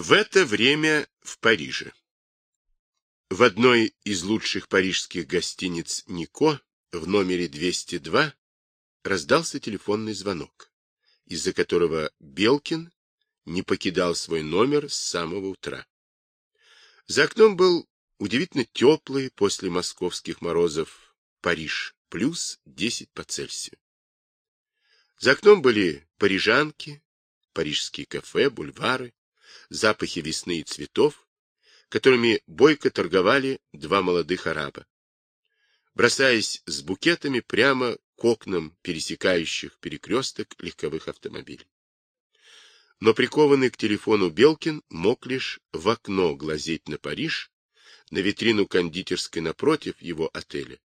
В это время в Париже. В одной из лучших парижских гостиниц «Нико» в номере 202 раздался телефонный звонок, из-за которого Белкин не покидал свой номер с самого утра. За окном был удивительно теплый после московских морозов Париж, плюс 10 по Цельсию. За окном были парижанки, парижские кафе, бульвары, запахи весны и цветов, которыми бойко торговали два молодых араба. Бросаясь с букетами прямо к окнам пересекающих перекресток легковых автомобилей. Но прикованный к телефону Белкин мог лишь в окно глазеть на Париж, на витрину кондитерской напротив его отеля,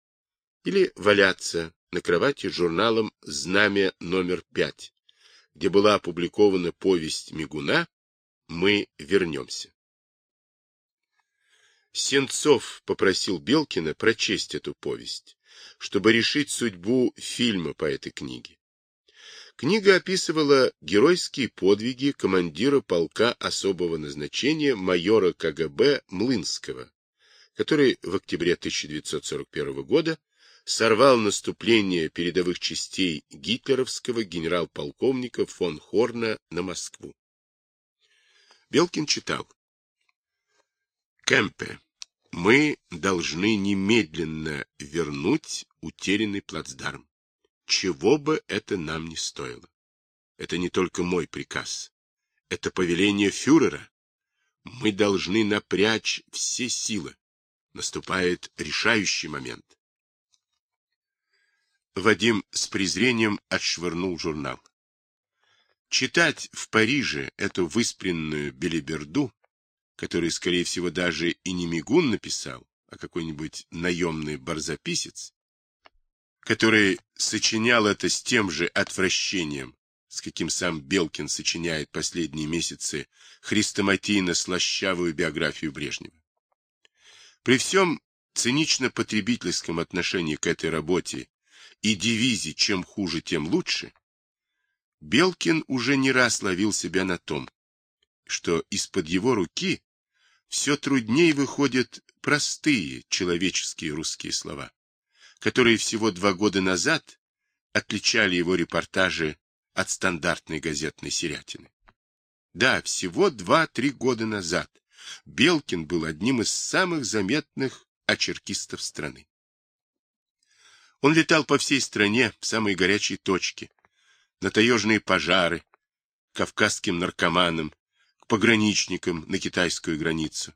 или валяться на кровати с журналом «Знамя номер пять», где была опубликована повесть Мигуна мы вернемся. Сенцов попросил Белкина прочесть эту повесть, чтобы решить судьбу фильма по этой книге. Книга описывала геройские подвиги командира полка особого назначения майора КГБ Млынского, который в октябре 1941 года сорвал наступление передовых частей гитлеровского генерал-полковника фон Хорна на Москву. Белкин читал. Кемпе, мы должны немедленно вернуть утерянный плацдарм. Чего бы это нам ни стоило. Это не только мой приказ. Это повеление фюрера. Мы должны напрячь все силы. Наступает решающий момент. Вадим с презрением отшвырнул журнал. Читать в Париже эту выспренную белиберду, которую, скорее всего, даже и не Мигун написал, а какой-нибудь наемный барзаписец, который сочинял это с тем же отвращением, с каким сам Белкин сочиняет последние месяцы хрестоматийно-слащавую биографию Брежнева. При всем цинично-потребительском отношении к этой работе и девизе «чем хуже, тем лучше», Белкин уже не раз ловил себя на том, что из-под его руки все труднее выходят простые человеческие русские слова, которые всего два года назад отличали его репортажи от стандартной газетной серятины. Да, всего два-три года назад Белкин был одним из самых заметных очеркистов страны. Он летал по всей стране в самые горячие точки, на таежные пожары, к кавказским наркоманам, к пограничникам на китайскую границу,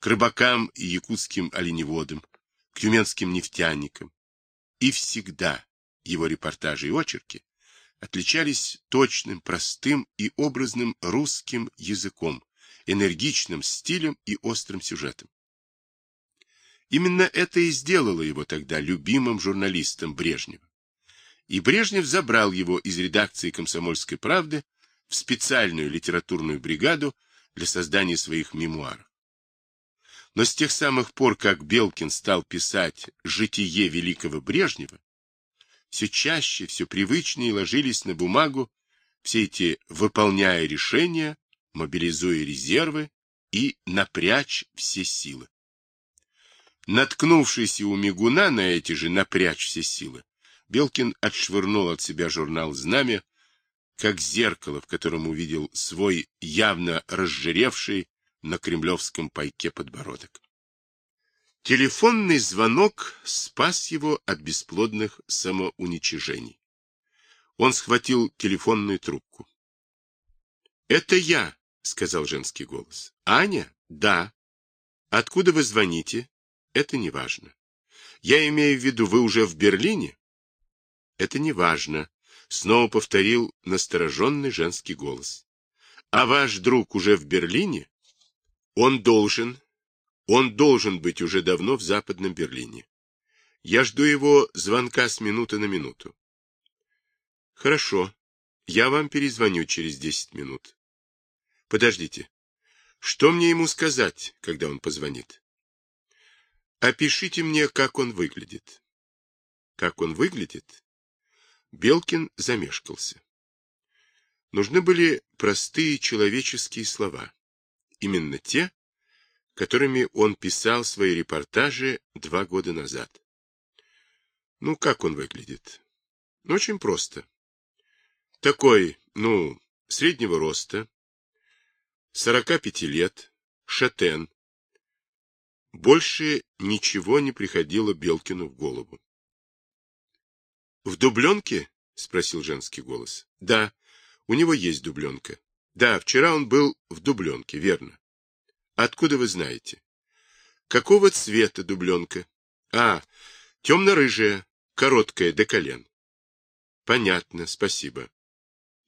к рыбакам и якутским оленеводам, к тюменским нефтяникам. И всегда его репортажи и очерки отличались точным, простым и образным русским языком, энергичным стилем и острым сюжетом. Именно это и сделало его тогда любимым журналистом Брежнева и Брежнев забрал его из редакции «Комсомольской правды» в специальную литературную бригаду для создания своих мемуаров. Но с тех самых пор, как Белкин стал писать «Житие великого Брежнева», все чаще, все привычнее ложились на бумагу все эти «выполняя решения», «мобилизуя резервы» и «напрячь все силы». Наткнувшись у Мигуна на эти же «напрячь все силы», Белкин отшвырнул от себя журнал «Знамя», как зеркало, в котором увидел свой явно разжиревший на кремлевском пайке подбородок. Телефонный звонок спас его от бесплодных самоуничижений. Он схватил телефонную трубку. — Это я, — сказал женский голос. — Аня? — Да. — Откуда вы звоните? — Это не важно. Я имею в виду, вы уже в Берлине? Это не важно, снова повторил настороженный женский голос. А ваш друг уже в Берлине? Он должен, он должен быть уже давно в Западном Берлине. Я жду его звонка с минуты на минуту. Хорошо, я вам перезвоню через десять минут. Подождите. Что мне ему сказать, когда он позвонит? Опишите мне, как он выглядит. Как он выглядит? Белкин замешкался. Нужны были простые человеческие слова. именно те, которыми он писал свои репортажи два года назад. Ну, как он выглядит? Ну, очень просто. Такой, ну, среднего роста, 45 лет, шатен. Больше ничего не приходило Белкину в голову. — В дубленке? — спросил женский голос. — Да, у него есть дубленка. Да, вчера он был в дубленке, верно. Откуда вы знаете? Какого цвета дубленка? А, темно-рыжая, короткая до колен. Понятно, спасибо.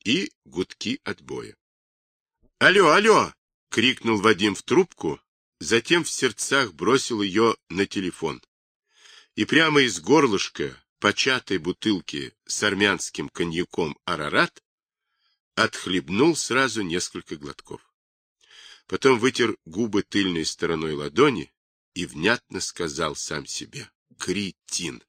И гудки отбоя. Алло, алло! крикнул Вадим в трубку, затем в сердцах бросил ее на телефон. И прямо из горлышка початой бутылки с армянским коньяком «Арарат» отхлебнул сразу несколько глотков. Потом вытер губы тыльной стороной ладони и внятно сказал сам себе «Кретин».